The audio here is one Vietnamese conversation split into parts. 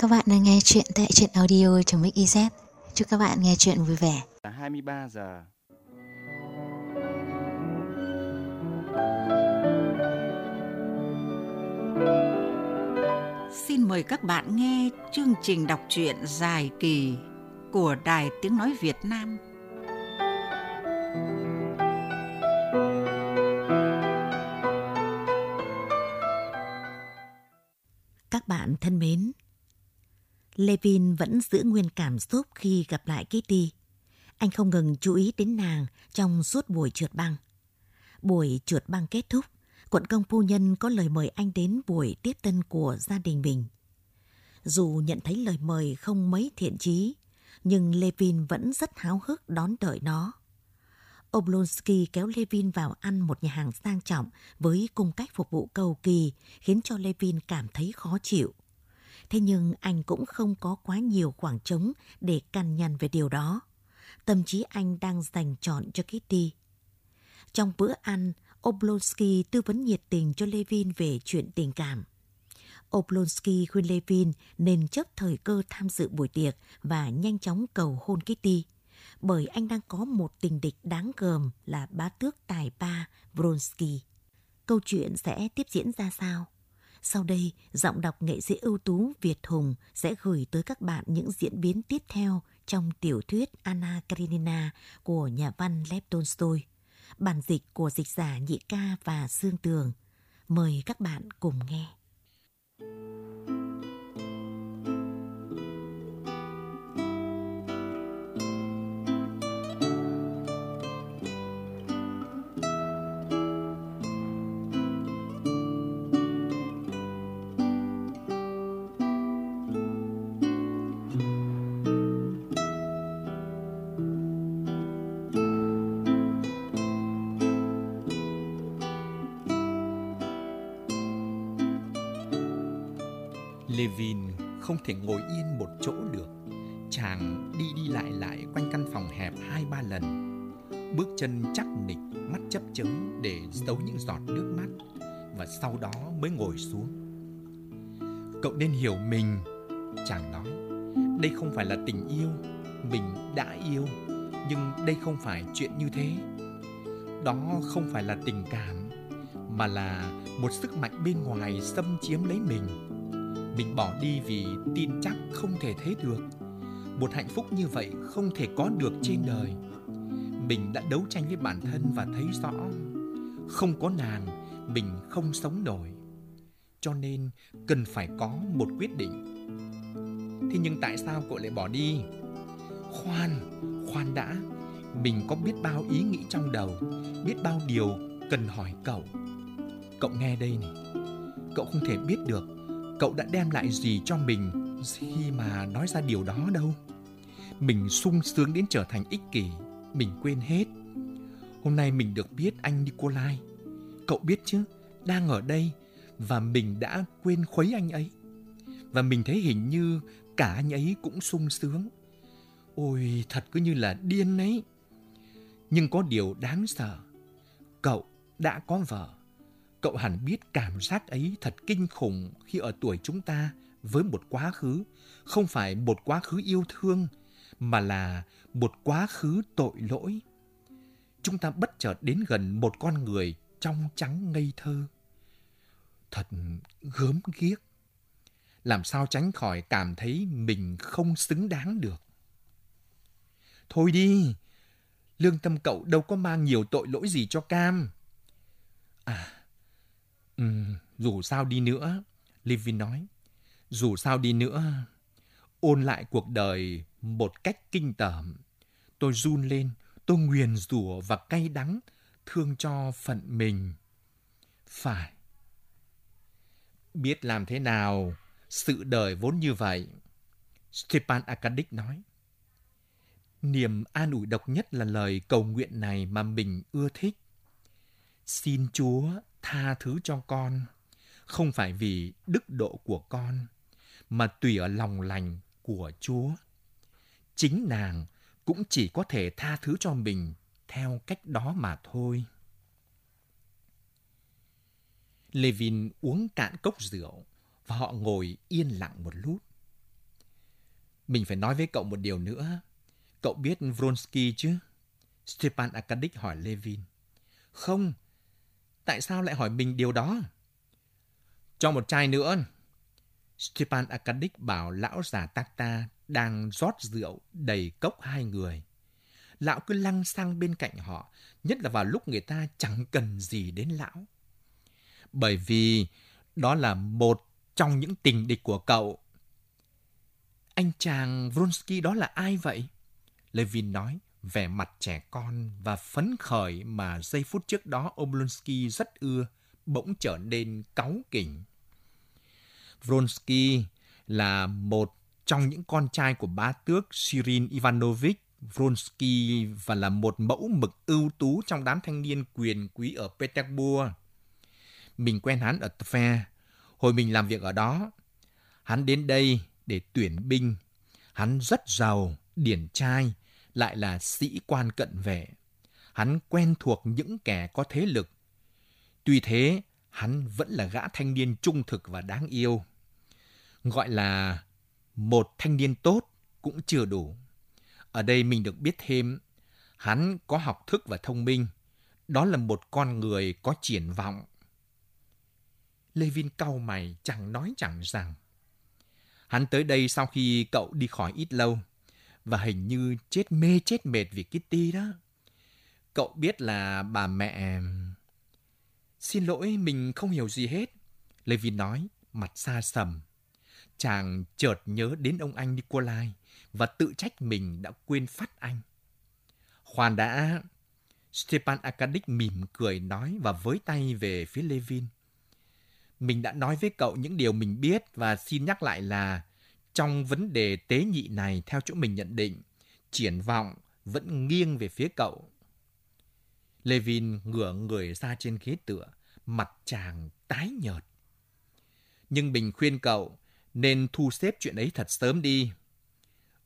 Các bạn đang nghe chuyện tại truyện audio trong Mix Chúc các bạn nghe chuyện vui vẻ. Là 23 giờ. Xin mời các bạn nghe chương trình đọc truyện dài kỳ của Đài Tiếng Nói Việt Nam. Các bạn thân mến, Levin vẫn giữ nguyên cảm xúc khi gặp lại Kitty. Anh không ngừng chú ý đến nàng trong suốt buổi trượt băng. Buổi trượt băng kết thúc, quận công phu nhân có lời mời anh đến buổi tiếp tân của gia đình mình. Dù nhận thấy lời mời không mấy thiện chí, nhưng Levin vẫn rất háo hức đón đợi nó. Oblonsky kéo Levin vào ăn một nhà hàng sang trọng với cung cách phục vụ cầu kỳ khiến cho Levin cảm thấy khó chịu. Thế nhưng anh cũng không có quá nhiều khoảng trống để căn nhằn về điều đó. Tâm trí anh đang dành chọn cho Kitty. Trong bữa ăn, Oblonsky tư vấn nhiệt tình cho Levin về chuyện tình cảm. Oblonsky khuyên Levin nên chấp thời cơ tham dự buổi tiệc và nhanh chóng cầu hôn Kitty, bởi anh đang có một tình địch đáng gờm là bá tước tài ba Vronsky. Câu chuyện sẽ tiếp diễn ra sao? Sau đây, giọng đọc nghệ sĩ ưu tú Việt Hùng sẽ gửi tới các bạn những diễn biến tiếp theo trong tiểu thuyết Anna Karenina của nhà văn Lev Tolstoy, bản dịch của dịch giả Nhị Ca và Sương Tường. Mời các bạn cùng nghe. Kevin không thể ngồi yên một chỗ được. Chàng đi đi lại lại quanh căn phòng hẹp hai ba lần. Bước chân chắc nịch, mắt chấp chới để giấu những giọt nước mắt và sau đó mới ngồi xuống. Cậu nên hiểu mình, chàng nói. Đây không phải là tình yêu, mình đã yêu, nhưng đây không phải chuyện như thế. Đó không phải là tình cảm, mà là một sức mạnh bên ngoài xâm chiếm lấy mình mình bỏ đi vì tin chắc không thể thế được. Một hạnh phúc như vậy không thể có được trên đời. Mình đã đấu tranh với bản thân và thấy rõ, không có nàng mình không sống nổi. Cho nên cần phải có một quyết định. Thế nhưng tại sao cậu lại bỏ đi? Khoan khoan đã. Mình có biết bao ý nghĩ trong đầu, biết bao điều cần hỏi cậu. Cậu nghe đây này. Cậu không thể biết được cậu đã đem lại gì cho mình khi mà nói ra điều đó đâu? Mình sung sướng đến trở thành ích kỷ, mình quên hết. Hôm nay mình được biết anh nikolai. Cậu biết chứ, đang ở đây và mình đã quên khuấy anh ấy. Và mình thấy hình như cả anh ấy cũng sung sướng. Ôi, thật cứ như là điên ấy. Nhưng có điều đáng sợ, cậu đã có vợ. Cậu hẳn biết cảm giác ấy thật kinh khủng khi ở tuổi chúng ta với một quá khứ, không phải một quá khứ yêu thương, mà là một quá khứ tội lỗi. Chúng ta bất chợt đến gần một con người trong trắng ngây thơ. Thật gớm ghiếc. Làm sao tránh khỏi cảm thấy mình không xứng đáng được. Thôi đi, lương tâm cậu đâu có mang nhiều tội lỗi gì cho Cam. À, Ừ, dù sao đi nữa, Livy nói, dù sao đi nữa, ôn lại cuộc đời một cách kinh tởm. Tôi run lên, tôi nguyền rủa và cay đắng, thương cho phận mình. Phải. Biết làm thế nào, sự đời vốn như vậy. Stepan Arkadyk nói. Niềm an ủi độc nhất là lời cầu nguyện này mà mình ưa thích. Xin Chúa tha thứ cho con không phải vì đức độ của con mà tùy ở lòng lành của chúa chính nàng cũng chỉ có thể tha thứ cho mình theo cách đó mà thôi levin uống cạn cốc rượu và họ ngồi yên lặng một lúc Mình phải nói với cậu một điều nữa. Cậu biết Vronsky chứ? Stepan Arkadych hỏi Levin. Không, tại sao lại hỏi mình điều đó? Cho một chai nữa. Stepan Arkadych bảo lão già Takta đang rót rượu đầy cốc hai người. Lão cứ lăng sang bên cạnh họ, nhất là vào lúc người ta chẳng cần gì đến lão. Bởi vì đó là một trong những tình địch của cậu. Anh chàng Vronsky đó là ai vậy? Levin nói, vẻ mặt trẻ con và phấn khởi mà giây phút trước đó Oblonsky rất ưa, bỗng trở nên cáu kỉnh. Vronsky là một trong những con trai của bá tước Sirin Ivanovich Vronsky và là một mẫu mực ưu tú trong đám thanh niên quyền quý ở Petersburg. Mình quen hắn ở Tver, hồi mình làm việc ở đó. Hắn đến đây để tuyển binh. Hắn rất giàu, điển trai, lại là sĩ quan cận vệ. Hắn quen thuộc những kẻ có thế lực. Tuy thế, hắn vẫn là gã thanh niên trung thực và đáng yêu. Gọi là một thanh niên tốt cũng chưa đủ. Ở đây mình được biết thêm, hắn có học thức và thông minh. Đó là một con người có triển vọng. Levin cau mày chẳng nói chẳng rằng. Hắn tới đây sau khi cậu đi khỏi ít lâu và hình như chết mê chết mệt vì Kitty đó. Cậu biết là bà mẹ... Xin lỗi, mình không hiểu gì hết. Levin nói, mặt xa sầm. Chàng chợt nhớ đến ông anh Nikolai và tự trách mình đã quên phát anh. Khoan đã, Stepan Arkadych mỉm cười nói và với tay về phía Levin. Mình đã nói với cậu những điều mình biết và xin nhắc lại là trong vấn đề tế nhị này theo chỗ mình nhận định, triển vọng vẫn nghiêng về phía cậu. Levin ngửa người ra trên ghế tựa, mặt chàng tái nhợt. Nhưng mình khuyên cậu nên thu xếp chuyện ấy thật sớm đi.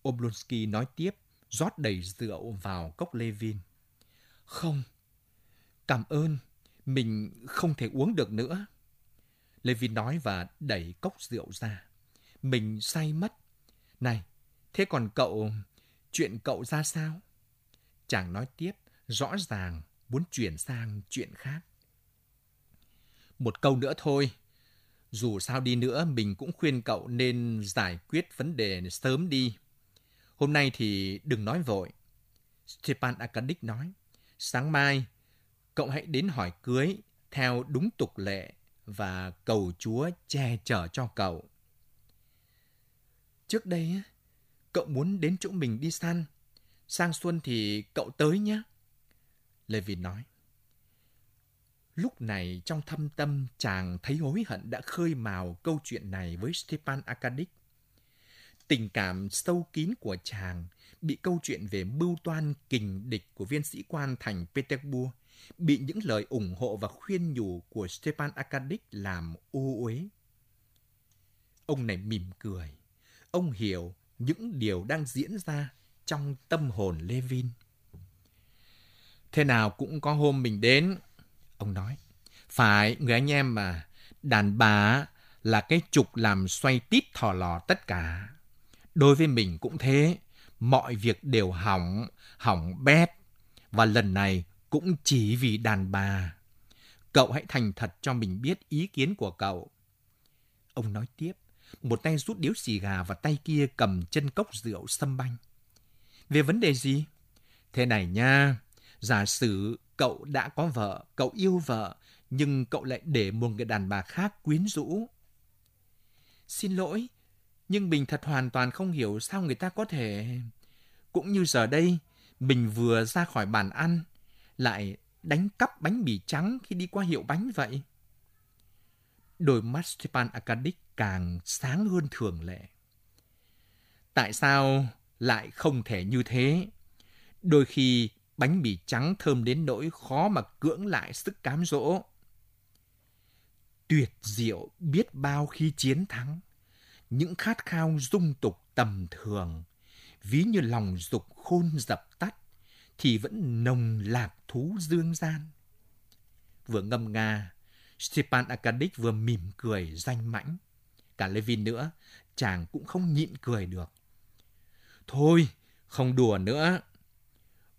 Oblonsky nói tiếp, rót đầy rượu vào cốc Levin. Không, cảm ơn, mình không thể uống được nữa. Levin nói và đẩy cốc rượu ra. Mình say mất. Này, thế còn cậu, chuyện cậu ra sao? Chàng nói tiếp, rõ ràng muốn chuyển sang chuyện khác. Một câu nữa thôi. Dù sao đi nữa, mình cũng khuyên cậu nên giải quyết vấn đề sớm đi. Hôm nay thì đừng nói vội. Stepan Arkadych nói, sáng mai cậu hãy đến hỏi cưới theo đúng tục lệ và cầu Chúa che chở cho cậu. Trước đây, cậu muốn đến chỗ mình đi săn. Sang xuân thì cậu tới nhé. Levin nói. Lúc này trong thâm tâm chàng thấy hối hận đã khơi mào câu chuyện này với Stepan Arkadyk. Tình cảm sâu kín của chàng bị câu chuyện về mưu toan kình địch của viên sĩ quan thành Petersburg, bị những lời ủng hộ và khuyên nhủ của Stepan Arkadyk làm ô uế. Ông này mỉm cười. Ông hiểu những điều đang diễn ra trong tâm hồn Levin. Thế nào cũng có hôm mình đến, ông nói. Phải, người anh em mà, đàn bà là cái trục làm xoay tít thò lò tất cả. Đối với mình cũng thế, mọi việc đều hỏng, hỏng bét. Và lần này cũng chỉ vì đàn bà. Cậu hãy thành thật cho mình biết ý kiến của cậu. Ông nói tiếp, một tay rút điếu xì gà và tay kia cầm chân cốc rượu xâm banh. Về vấn đề gì? Thế này nha, giả sử cậu đã có vợ, cậu yêu vợ, nhưng cậu lại để một người đàn bà khác quyến rũ. Xin lỗi, nhưng mình thật hoàn toàn không hiểu sao người ta có thể... Cũng như giờ đây, mình vừa ra khỏi bàn ăn, lại đánh cắp bánh mì trắng khi đi qua hiệu bánh vậy. Đôi mắt Stepan Arkadych càng sáng hơn thường lệ. Tại sao lại không thể như thế? Đôi khi bánh mì trắng thơm đến nỗi khó mà cưỡng lại sức cám dỗ. Tuyệt diệu biết bao khi chiến thắng những khát khao dung tục tầm thường, ví như lòng dục khôn dập tắt, thì vẫn nồng lạc thú dương gian. Vừa ngâm nga, Stepan Arkadych vừa mỉm cười danh mãnh. Cả Levin nữa, chàng cũng không nhịn cười được. Thôi, không đùa nữa.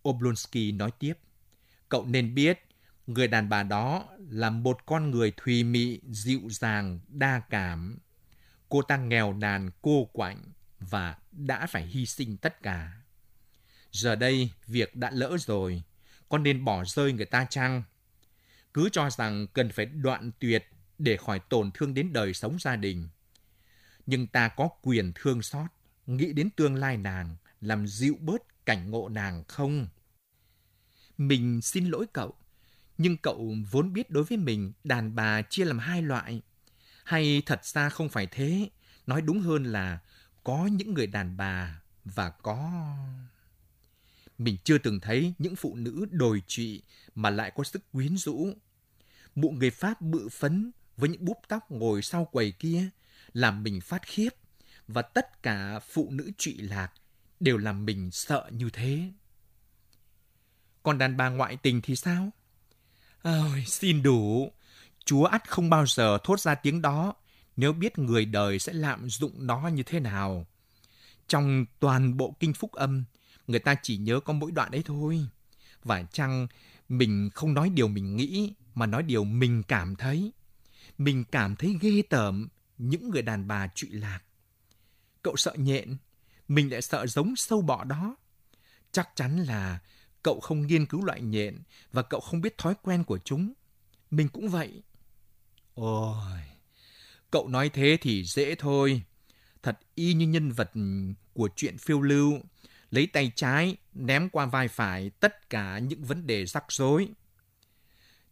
Oblonsky nói tiếp. Cậu nên biết, người đàn bà đó là một con người thùy mị, dịu dàng, đa cảm. Cô ta nghèo nàn, cô quạnh và đã phải hy sinh tất cả. Giờ đây, việc đã lỡ rồi, con nên bỏ rơi người ta chăng? Cứ cho rằng cần phải đoạn tuyệt để khỏi tổn thương đến đời sống gia đình. Nhưng ta có quyền thương xót, nghĩ đến tương lai nàng, làm dịu bớt cảnh ngộ nàng không? Mình xin lỗi cậu, nhưng cậu vốn biết đối với mình đàn bà chia làm hai loại. Hay thật ra không phải thế, nói đúng hơn là có những người đàn bà và có... Mình chưa từng thấy những phụ nữ đồi trụy mà lại có sức quyến rũ. Mụ người Pháp bự phấn với những búp tóc ngồi sau quầy kia làm mình phát khiếp và tất cả phụ nữ trụy lạc đều làm mình sợ như thế. Còn đàn bà ngoại tình thì sao? Ôi, xin đủ. Chúa ắt không bao giờ thốt ra tiếng đó nếu biết người đời sẽ lạm dụng nó như thế nào. Trong toàn bộ kinh phúc âm, người ta chỉ nhớ có mỗi đoạn ấy thôi. Và chăng mình không nói điều mình nghĩ mà nói điều mình cảm thấy. Mình cảm thấy ghê tởm những người đàn bà trụy lạc. Cậu sợ nhện, mình lại sợ giống sâu bọ đó. Chắc chắn là cậu không nghiên cứu loại nhện và cậu không biết thói quen của chúng. Mình cũng vậy. Ôi, cậu nói thế thì dễ thôi. Thật y như nhân vật của chuyện phiêu lưu, lấy tay trái ném qua vai phải tất cả những vấn đề rắc rối.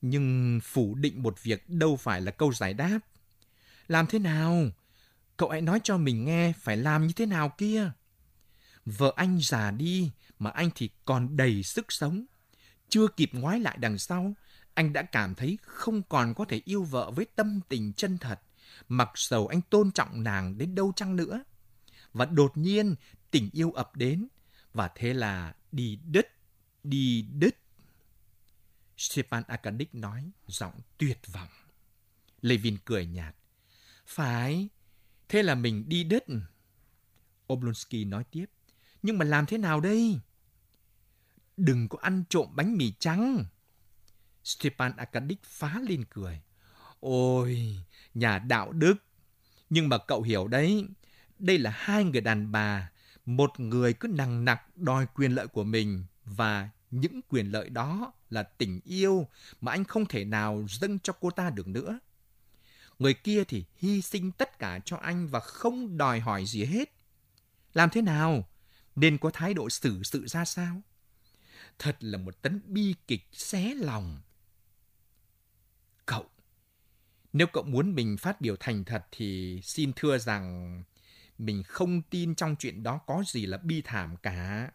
Nhưng phủ định một việc đâu phải là câu giải đáp. Làm thế nào? Cậu hãy nói cho mình nghe phải làm như thế nào kia. Vợ anh già đi mà anh thì còn đầy sức sống. Chưa kịp ngoái lại đằng sau, anh đã cảm thấy không còn có thể yêu vợ với tâm tình chân thật, mặc dầu anh tôn trọng nàng đến đâu chăng nữa. Và đột nhiên tình yêu ập đến, và thế là đi đứt, đi đứt. Stepan Arkadyk nói, giọng tuyệt vọng. Levin cười nhạt. Phải, thế là mình đi đứt. Oblonsky nói tiếp, nhưng mà làm thế nào đây? Đừng có ăn trộm bánh mì trắng. Stepan Arkadyk phá lên cười. Ôi, nhà đạo đức. Nhưng mà cậu hiểu đấy, đây là hai người đàn bà. Một người cứ nằng nặc đòi quyền lợi của mình và những quyền lợi đó là tình yêu mà anh không thể nào dâng cho cô ta được nữa. Người kia thì hy sinh tất cả cho anh và không đòi hỏi gì hết. Làm thế nào? Nên có thái độ xử sự ra sao? Thật là một tấn bi kịch xé lòng. Cậu, nếu cậu muốn mình phát biểu thành thật thì xin thưa rằng mình không tin trong chuyện đó có gì là bi thảm cả.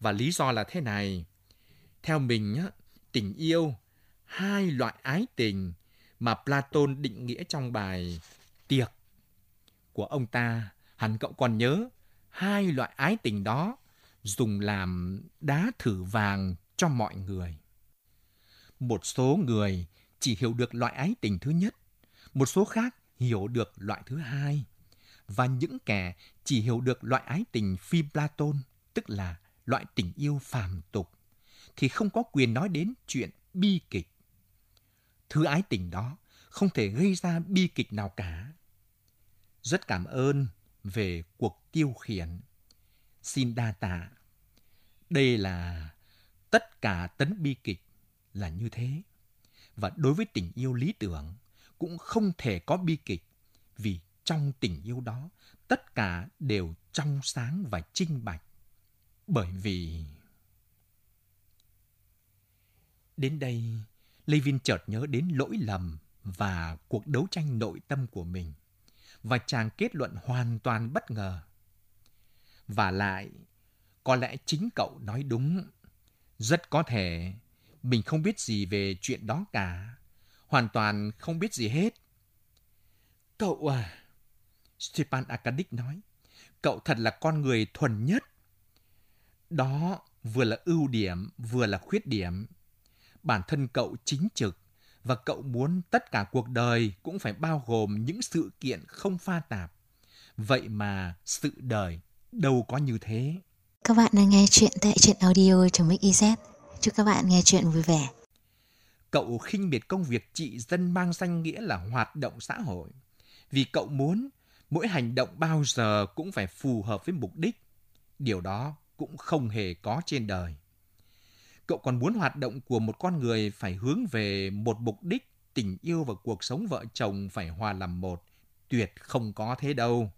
Và lý do là thế này. Theo mình, tình yêu, hai loại ái tình mà Platon định nghĩa trong bài Tiệc của ông ta, hẳn cậu còn nhớ hai loại ái tình đó dùng làm đá thử vàng cho mọi người. Một số người chỉ hiểu được loại ái tình thứ nhất, một số khác hiểu được loại thứ hai. Và những kẻ chỉ hiểu được loại ái tình phi Platon, tức là loại tình yêu phàm tục, thì không có quyền nói đến chuyện bi kịch. Thứ ái tình đó không thể gây ra bi kịch nào cả. Rất cảm ơn về cuộc tiêu khiển. Xin đa tạ. Đây là tất cả tấn bi kịch là như thế. Và đối với tình yêu lý tưởng cũng không thể có bi kịch vì trong tình yêu đó tất cả đều trong sáng và trinh bạch. Bởi vì... Đến đây, Levin chợt nhớ đến lỗi lầm và cuộc đấu tranh nội tâm của mình. Và chàng kết luận hoàn toàn bất ngờ. Và lại, có lẽ chính cậu nói đúng. Rất có thể mình không biết gì về chuyện đó cả. Hoàn toàn không biết gì hết. Cậu à, Stepan Arkadyk nói, cậu thật là con người thuần nhất. Đó vừa là ưu điểm, vừa là khuyết điểm. Bản thân cậu chính trực và cậu muốn tất cả cuộc đời cũng phải bao gồm những sự kiện không pha tạp. Vậy mà sự đời đâu có như thế. Các bạn đang nghe chuyện tại truyện audio.mix.iz. Chúc các bạn nghe chuyện vui vẻ. Cậu khinh miệt công việc trị dân mang danh nghĩa là hoạt động xã hội. Vì cậu muốn mỗi hành động bao giờ cũng phải phù hợp với mục đích. Điều đó cũng không hề có trên đời. Cậu còn muốn hoạt động của một con người phải hướng về một mục đích tình yêu và cuộc sống vợ chồng phải hòa làm một. Tuyệt không có thế đâu.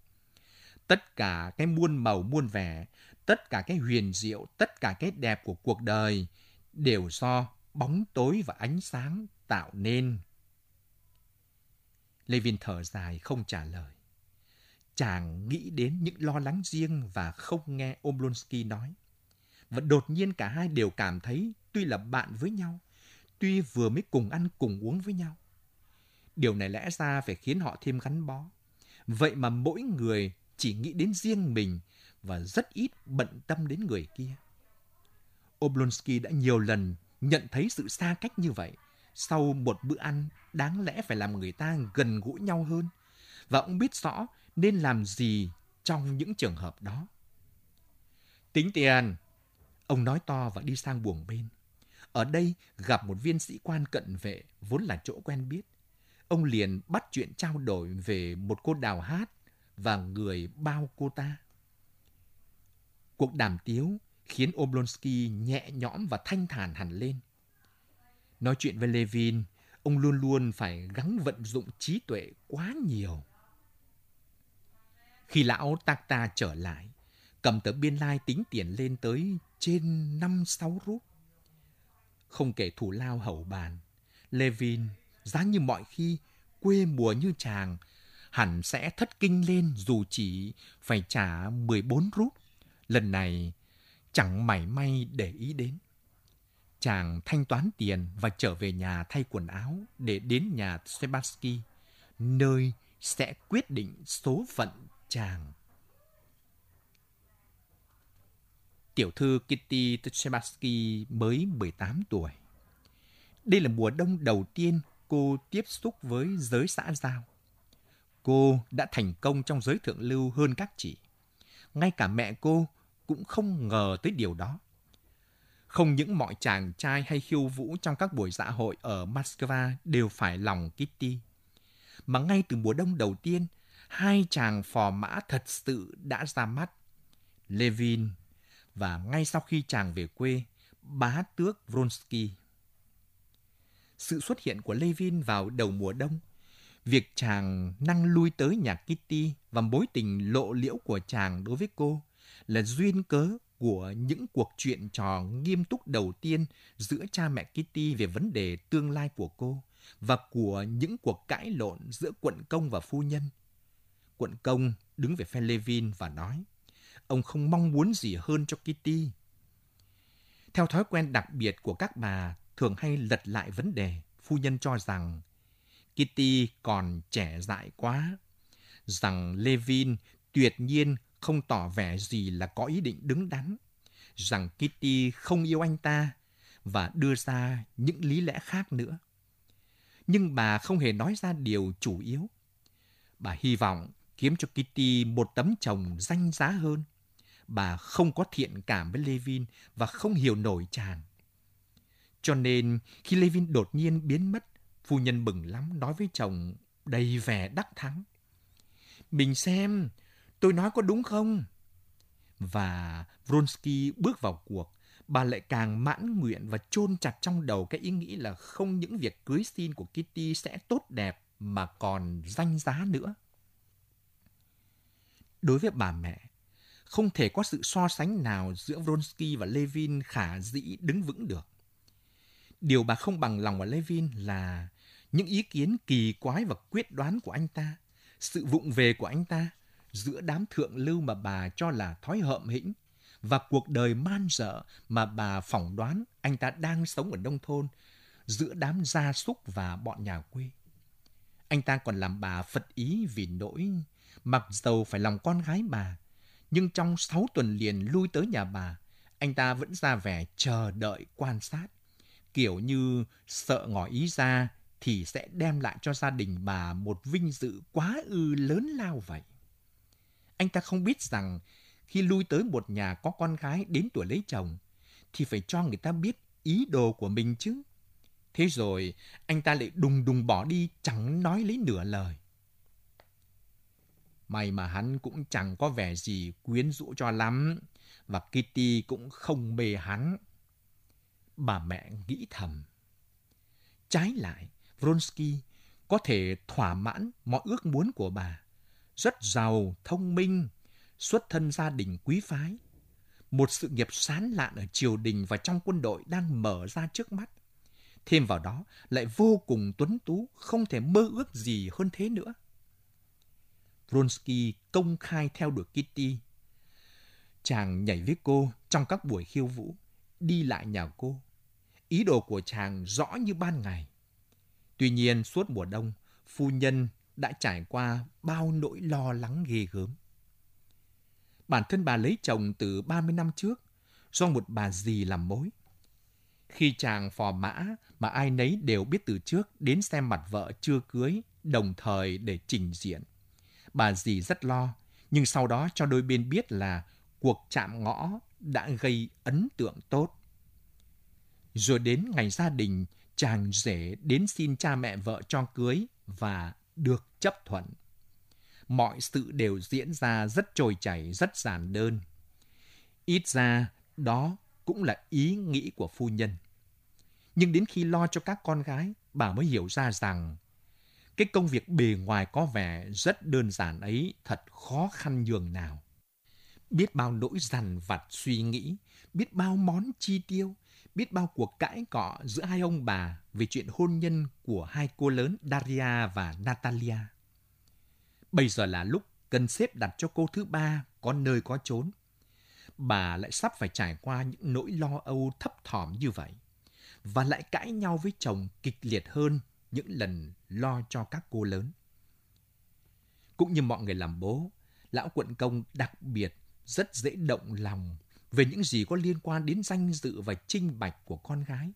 Tất cả cái muôn màu muôn vẻ, tất cả cái huyền diệu, tất cả cái đẹp của cuộc đời đều do bóng tối và ánh sáng tạo nên. Levin thở dài không trả lời. Chàng nghĩ đến những lo lắng riêng và không nghe Oblonsky nói. Và đột nhiên cả hai đều cảm thấy tuy là bạn với nhau, tuy vừa mới cùng ăn cùng uống với nhau. Điều này lẽ ra phải khiến họ thêm gắn bó. Vậy mà mỗi người chỉ nghĩ đến riêng mình và rất ít bận tâm đến người kia. Oblonsky đã nhiều lần nhận thấy sự xa cách như vậy. Sau một bữa ăn, đáng lẽ phải làm người ta gần gũi nhau hơn. Và ông biết rõ nên làm gì trong những trường hợp đó. Tính tiền, ông nói to và đi sang buồng bên. Ở đây gặp một viên sĩ quan cận vệ vốn là chỗ quen biết. Ông liền bắt chuyện trao đổi về một cô đào hát và người bao cô ta. Cuộc đàm tiếu khiến Oblonsky nhẹ nhõm và thanh thản hẳn lên. Nói chuyện với Levin, ông luôn luôn phải gắng vận dụng trí tuệ quá nhiều. Khi lão Takta trở lại, cầm tờ biên lai tính tiền lên tới trên năm sáu rúp. Không kể thủ lao hậu bàn, Levin, giá như mọi khi, quê mùa như chàng, hẳn sẽ thất kinh lên dù chỉ phải trả 14 rúp. Lần này, chẳng mảy may để ý đến. Chàng thanh toán tiền và trở về nhà thay quần áo để đến nhà Sebaski, nơi sẽ quyết định số phận chàng. Tiểu thư Kitty Tchaikovsky mới 18 tuổi. Đây là mùa đông đầu tiên cô tiếp xúc với giới xã giao. Cô đã thành công trong giới thượng lưu hơn các chị. Ngay cả mẹ cô cũng không ngờ tới điều đó. Không những mọi chàng trai hay khiêu vũ trong các buổi dạ hội ở Moscow đều phải lòng Kitty, mà ngay từ mùa đông đầu tiên, hai chàng phò mã thật sự đã ra mắt. Levin và ngay sau khi chàng về quê, bá tước Vronsky. Sự xuất hiện của Levin vào đầu mùa đông, việc chàng năng lui tới nhà Kitty và mối tình lộ liễu của chàng đối với cô là duyên cớ của những cuộc chuyện trò nghiêm túc đầu tiên giữa cha mẹ Kitty về vấn đề tương lai của cô và của những cuộc cãi lộn giữa quận công và phu nhân. Quận công đứng về phe Levin và nói, ông không mong muốn gì hơn cho Kitty. Theo thói quen đặc biệt của các bà thường hay lật lại vấn đề, phu nhân cho rằng Kitty còn trẻ dại quá, rằng Levin tuyệt nhiên không tỏ vẻ gì là có ý định đứng đắn, rằng Kitty không yêu anh ta và đưa ra những lý lẽ khác nữa. Nhưng bà không hề nói ra điều chủ yếu. Bà hy vọng kiếm cho Kitty một tấm chồng danh giá hơn. Bà không có thiện cảm với Levin và không hiểu nổi chàng. Cho nên khi Levin đột nhiên biến mất, phu nhân bừng lắm nói với chồng đầy vẻ đắc thắng. Mình xem, tôi nói có đúng không? Và Vronsky bước vào cuộc, bà lại càng mãn nguyện và chôn chặt trong đầu cái ý nghĩ là không những việc cưới xin của Kitty sẽ tốt đẹp mà còn danh giá nữa. Đối với bà mẹ, không thể có sự so sánh nào giữa Vronsky và Levin khả dĩ đứng vững được. Điều bà không bằng lòng ở Levin là những ý kiến kỳ quái và quyết đoán của anh ta, sự vụng về của anh ta giữa đám thượng lưu mà bà cho là thói hợm hĩnh và cuộc đời man dợ mà bà phỏng đoán anh ta đang sống ở nông thôn giữa đám gia súc và bọn nhà quê. Anh ta còn làm bà phật ý vì nỗi mặc dầu phải lòng con gái bà, nhưng trong sáu tuần liền lui tới nhà bà, anh ta vẫn ra vẻ chờ đợi quan sát, kiểu như sợ ngỏ ý ra thì sẽ đem lại cho gia đình bà một vinh dự quá ư lớn lao vậy. Anh ta không biết rằng khi lui tới một nhà có con gái đến tuổi lấy chồng thì phải cho người ta biết ý đồ của mình chứ. Thế rồi anh ta lại đùng đùng bỏ đi chẳng nói lấy nửa lời. May mà hắn cũng chẳng có vẻ gì quyến rũ cho lắm và Kitty cũng không mê hắn. Bà mẹ nghĩ thầm. Trái lại, Vronsky có thể thỏa mãn mọi ước muốn của bà. Rất giàu, thông minh, xuất thân gia đình quý phái. Một sự nghiệp sán lạn ở triều đình và trong quân đội đang mở ra trước mắt. Thêm vào đó lại vô cùng tuấn tú, không thể mơ ước gì hơn thế nữa. Vronsky công khai theo đuổi Kitty. Chàng nhảy với cô trong các buổi khiêu vũ, đi lại nhà cô. Ý đồ của chàng rõ như ban ngày. Tuy nhiên, suốt mùa đông, phu nhân đã trải qua bao nỗi lo lắng ghê gớm. Bản thân bà lấy chồng từ 30 năm trước, do một bà dì làm mối. Khi chàng phò mã mà ai nấy đều biết từ trước đến xem mặt vợ chưa cưới, đồng thời để trình diện. Bà dì rất lo, nhưng sau đó cho đôi bên biết là cuộc chạm ngõ đã gây ấn tượng tốt. Rồi đến ngày gia đình, chàng rể đến xin cha mẹ vợ cho cưới và được chấp thuận. Mọi sự đều diễn ra rất trôi chảy, rất giản đơn. Ít ra, đó cũng là ý nghĩ của phu nhân. Nhưng đến khi lo cho các con gái, bà mới hiểu ra rằng cái công việc bề ngoài có vẻ rất đơn giản ấy thật khó khăn nhường nào. Biết bao nỗi dằn vặt suy nghĩ, biết bao món chi tiêu, biết bao cuộc cãi cọ giữa hai ông bà về chuyện hôn nhân của hai cô lớn Daria và Natalia. Bây giờ là lúc cần xếp đặt cho cô thứ ba có nơi có chốn. Bà lại sắp phải trải qua những nỗi lo âu thấp thỏm như vậy và lại cãi nhau với chồng kịch liệt hơn những lần lo cho các cô lớn. Cũng như mọi người làm bố, lão quận công đặc biệt rất dễ động lòng về những gì có liên quan đến danh dự và trinh bạch của con gái.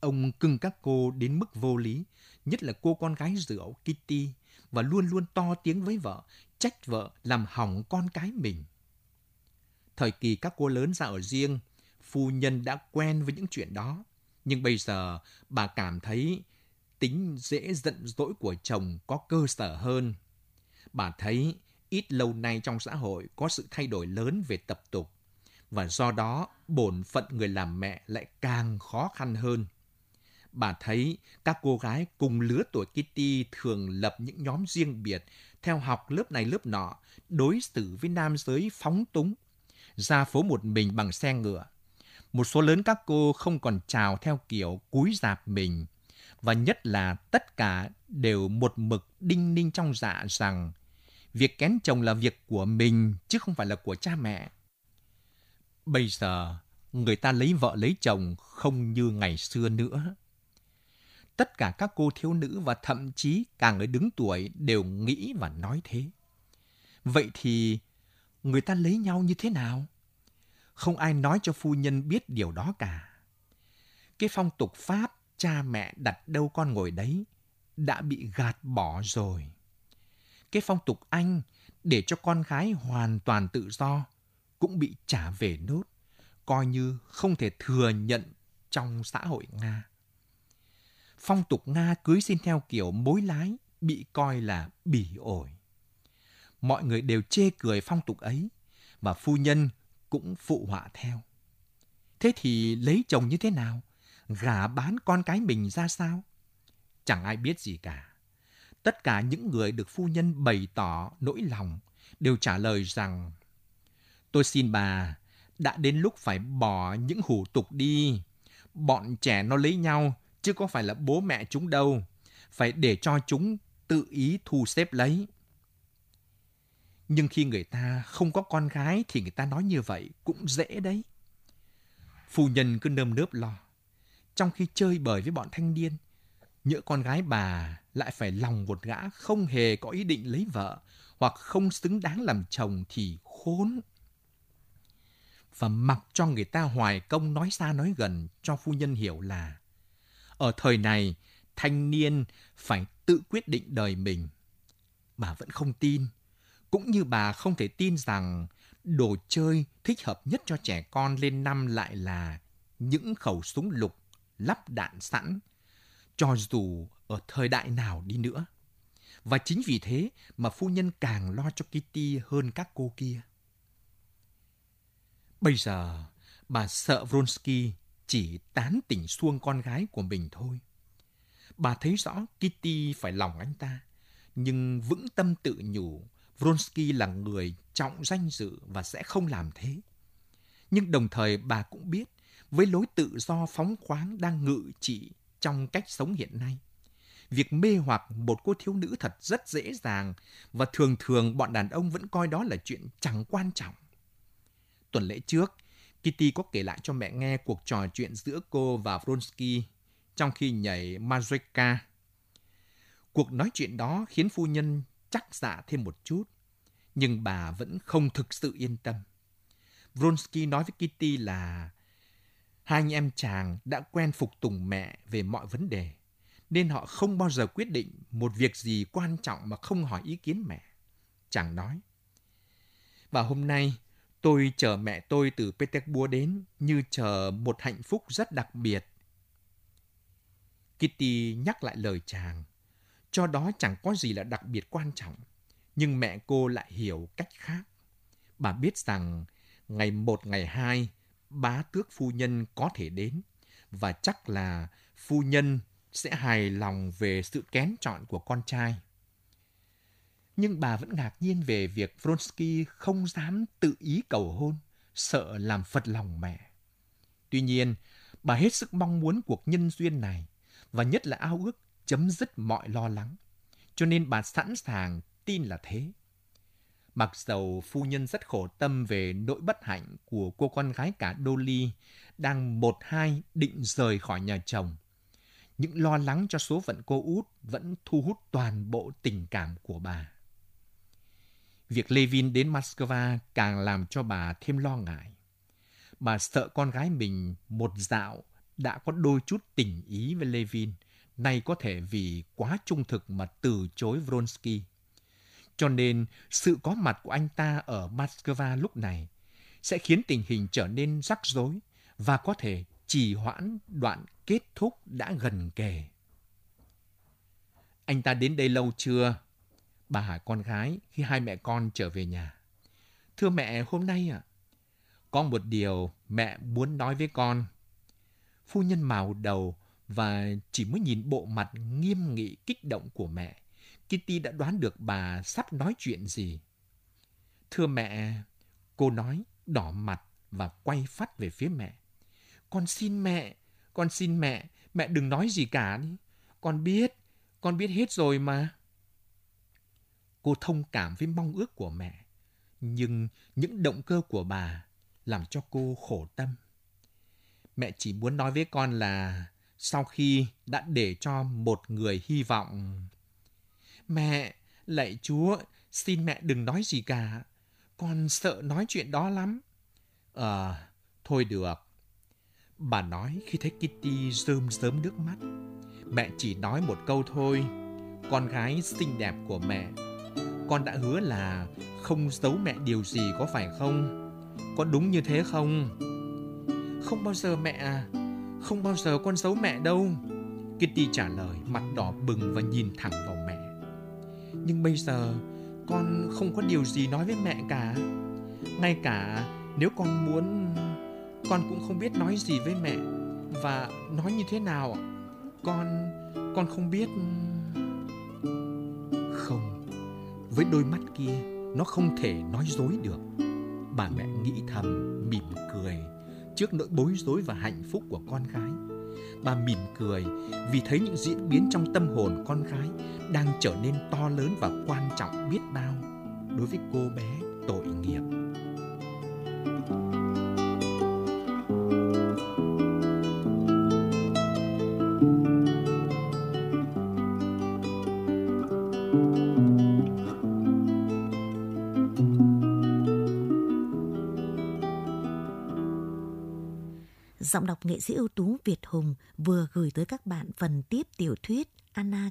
Ông cưng các cô đến mức vô lý, nhất là cô con gái rượu Kitty, và luôn luôn to tiếng với vợ, trách vợ làm hỏng con cái mình. Thời kỳ các cô lớn ra ở riêng, phu nhân đã quen với những chuyện đó. Nhưng bây giờ bà cảm thấy tính dễ giận dỗi của chồng có cơ sở hơn. Bà thấy ít lâu nay trong xã hội có sự thay đổi lớn về tập tục và do đó bổn phận người làm mẹ lại càng khó khăn hơn. Bà thấy các cô gái cùng lứa tuổi Kitty thường lập những nhóm riêng biệt, theo học lớp này lớp nọ, đối xử với nam giới phóng túng, ra phố một mình bằng xe ngựa. Một số lớn các cô không còn chào theo kiểu cúi dạp mình, và nhất là tất cả đều một mực đinh ninh trong dạ rằng việc kén chồng là việc của mình chứ không phải là của cha mẹ. Bây giờ, người ta lấy vợ lấy chồng không như ngày xưa nữa. Tất cả các cô thiếu nữ và thậm chí cả người đứng tuổi đều nghĩ và nói thế. Vậy thì người ta lấy nhau như thế nào? Không ai nói cho phu nhân biết điều đó cả. Cái phong tục Pháp cha mẹ đặt đâu con ngồi đấy đã bị gạt bỏ rồi. Cái phong tục Anh để cho con gái hoàn toàn tự do cũng bị trả về nốt, coi như không thể thừa nhận trong xã hội Nga. Phong tục Nga cưới xin theo kiểu mối lái bị coi là bỉ ổi. Mọi người đều chê cười phong tục ấy và phu nhân cũng phụ họa theo. Thế thì lấy chồng như thế nào? Gả bán con cái mình ra sao? Chẳng ai biết gì cả. Tất cả những người được phu nhân bày tỏ nỗi lòng đều trả lời rằng Tôi xin bà, đã đến lúc phải bỏ những hủ tục đi. Bọn trẻ nó lấy nhau, chứ có phải là bố mẹ chúng đâu. Phải để cho chúng tự ý thu xếp lấy. Nhưng khi người ta không có con gái thì người ta nói như vậy cũng dễ đấy. Phu nhân cứ nơm nớp lo. Trong khi chơi bời với bọn thanh niên, nhỡ con gái bà lại phải lòng một gã không hề có ý định lấy vợ hoặc không xứng đáng làm chồng thì khốn và mặc cho người ta hoài công nói xa nói gần cho phu nhân hiểu là ở thời này thanh niên phải tự quyết định đời mình. Bà vẫn không tin, cũng như bà không thể tin rằng đồ chơi thích hợp nhất cho trẻ con lên năm lại là những khẩu súng lục lắp đạn sẵn, cho dù ở thời đại nào đi nữa. Và chính vì thế mà phu nhân càng lo cho Kitty hơn các cô kia. Bây giờ, bà sợ Vronsky chỉ tán tỉnh xuông con gái của mình thôi. Bà thấy rõ Kitty phải lòng anh ta, nhưng vững tâm tự nhủ Vronsky là người trọng danh dự và sẽ không làm thế. Nhưng đồng thời bà cũng biết, với lối tự do phóng khoáng đang ngự trị trong cách sống hiện nay, việc mê hoặc một cô thiếu nữ thật rất dễ dàng và thường thường bọn đàn ông vẫn coi đó là chuyện chẳng quan trọng. Tuần lễ trước, Kitty có kể lại cho mẹ nghe cuộc trò chuyện giữa cô và Vronsky trong khi nhảy Mazurka. Cuộc nói chuyện đó khiến phu nhân chắc dạ thêm một chút, nhưng bà vẫn không thực sự yên tâm. Vronsky nói với Kitty là hai anh em chàng đã quen phục tùng mẹ về mọi vấn đề, nên họ không bao giờ quyết định một việc gì quan trọng mà không hỏi ý kiến mẹ. Chàng nói, và hôm nay tôi chờ mẹ tôi từ Petersburg đến như chờ một hạnh phúc rất đặc biệt. Kitty nhắc lại lời chàng, cho đó chẳng có gì là đặc biệt quan trọng, nhưng mẹ cô lại hiểu cách khác. Bà biết rằng ngày một ngày hai, bá tước phu nhân có thể đến, và chắc là phu nhân sẽ hài lòng về sự kén chọn của con trai. Nhưng bà vẫn ngạc nhiên về việc Vronsky không dám tự ý cầu hôn, sợ làm phật lòng mẹ. Tuy nhiên, bà hết sức mong muốn cuộc nhân duyên này, và nhất là ao ước chấm dứt mọi lo lắng. Cho nên bà sẵn sàng tin là thế. Mặc dầu phu nhân rất khổ tâm về nỗi bất hạnh của cô con gái cả Dolly đang một hai định rời khỏi nhà chồng, những lo lắng cho số phận cô út vẫn thu hút toàn bộ tình cảm của bà. Việc Levin đến Moscow càng làm cho bà thêm lo ngại. Bà sợ con gái mình một dạo đã có đôi chút tình ý với Levin, nay có thể vì quá trung thực mà từ chối Vronsky. Cho nên, sự có mặt của anh ta ở Moscow lúc này sẽ khiến tình hình trở nên rắc rối và có thể trì hoãn đoạn kết thúc đã gần kề. Anh ta đến đây lâu chưa? Bà hỏi con gái khi hai mẹ con trở về nhà. Thưa mẹ, hôm nay ạ, à, có một điều mẹ muốn nói với con. Phu nhân màu đầu và chỉ mới nhìn bộ mặt nghiêm nghị kích động của mẹ, Kitty đã đoán được bà sắp nói chuyện gì. Thưa mẹ, cô nói đỏ mặt và quay phát về phía mẹ. Con xin mẹ, con xin mẹ, mẹ đừng nói gì cả đi. Con biết, con biết hết rồi mà. Cô thông cảm với mong ước của mẹ, nhưng những động cơ của bà làm cho cô khổ tâm. Mẹ chỉ muốn nói với con là sau khi đã để cho một người hy vọng. Mẹ, lạy Chúa, xin mẹ đừng nói gì cả. Con sợ nói chuyện đó lắm. Ờ, à, thôi được. Bà nói khi thấy Kitty rơm rớm nước mắt. Mẹ chỉ nói một câu thôi. Con gái xinh đẹp của mẹ. Con đã hứa là không giấu mẹ điều gì có phải không? Có đúng như thế không? Không bao giờ mẹ à. Không bao giờ con giấu mẹ đâu. Kitty trả lời mặt đỏ bừng và nhìn thẳng vào mẹ. Nhưng bây giờ, con không có điều gì nói với mẹ cả. Ngay cả nếu con muốn, con cũng không biết nói gì với mẹ. Và nói như thế nào con con không biết. Không, với đôi mắt kia, nó không thể nói dối được. Bà mẹ nghĩ thầm, mỉm cười trước nỗi bối rối và hạnh phúc của con gái bà mỉm cười vì thấy những diễn biến trong tâm hồn con gái đang trở nên to lớn và quan trọng biết bao đối với cô bé tội nghiệp. Giọng đọc nghệ sĩ ưu tú Việt Hùng vừa gửi tới các bạn phần tiếp tiểu thuyết Anna